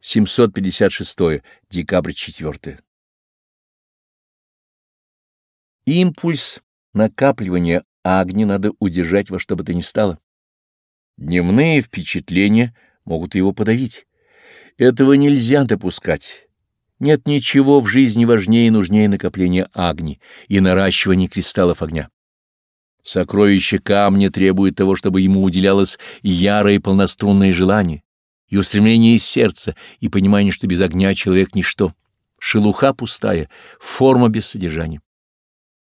756. Декабрь 4. Импульс накапливания огня надо удержать во что бы то ни стало. Дневные впечатления могут его подавить. Этого нельзя допускать. Нет ничего в жизни важнее и нужнее накопления огни и наращивания кристаллов огня. Сокровище камня требует того, чтобы ему уделялось ярое и полнострунное желание и устремление сердца, и понимание, что без огня человек — ничто, шелуха пустая, форма без содержания.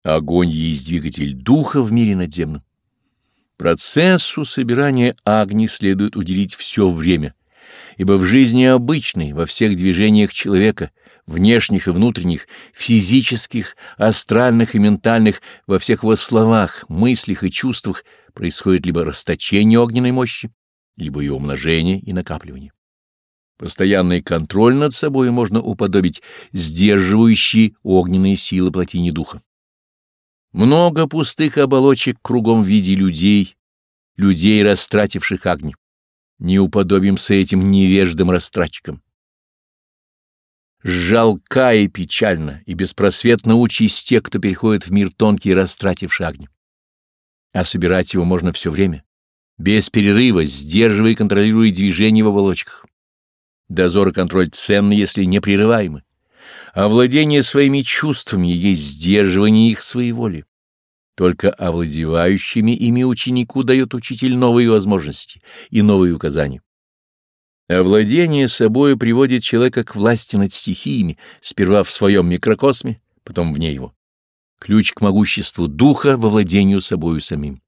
Огонь есть двигатель духа в мире надземном. Процессу собирания огни следует уделить все время, ибо в жизни обычной, во всех движениях человека, внешних и внутренних, физических, астральных и ментальных, во всех его словах, мыслях и чувствах происходит либо расточение огненной мощи, либо ее умножение и накапливание. Постоянный контроль над собой можно уподобить сдерживающей огненные силы плотине духа. Много пустых оболочек кругом в виде людей, людей, растративших огни. Не уподобимся этим невеждым растратчикам. Жалка и печально, и беспросветно участь тех, кто переходит в мир тонкий, растративший огни. А собирать его можно все время без перерыва, сдерживая и контролируя движение в оболочках. Дозор и контроль ценны, если непрерываемы. Овладение своими чувствами есть сдерживание их своей воли. Только овладевающими ими ученику дает учитель новые возможности и новые указания. Овладение собой приводит человека к власти над стихиями, сперва в своем микрокосме, потом вне его. Ключ к могуществу духа во владению собою самим.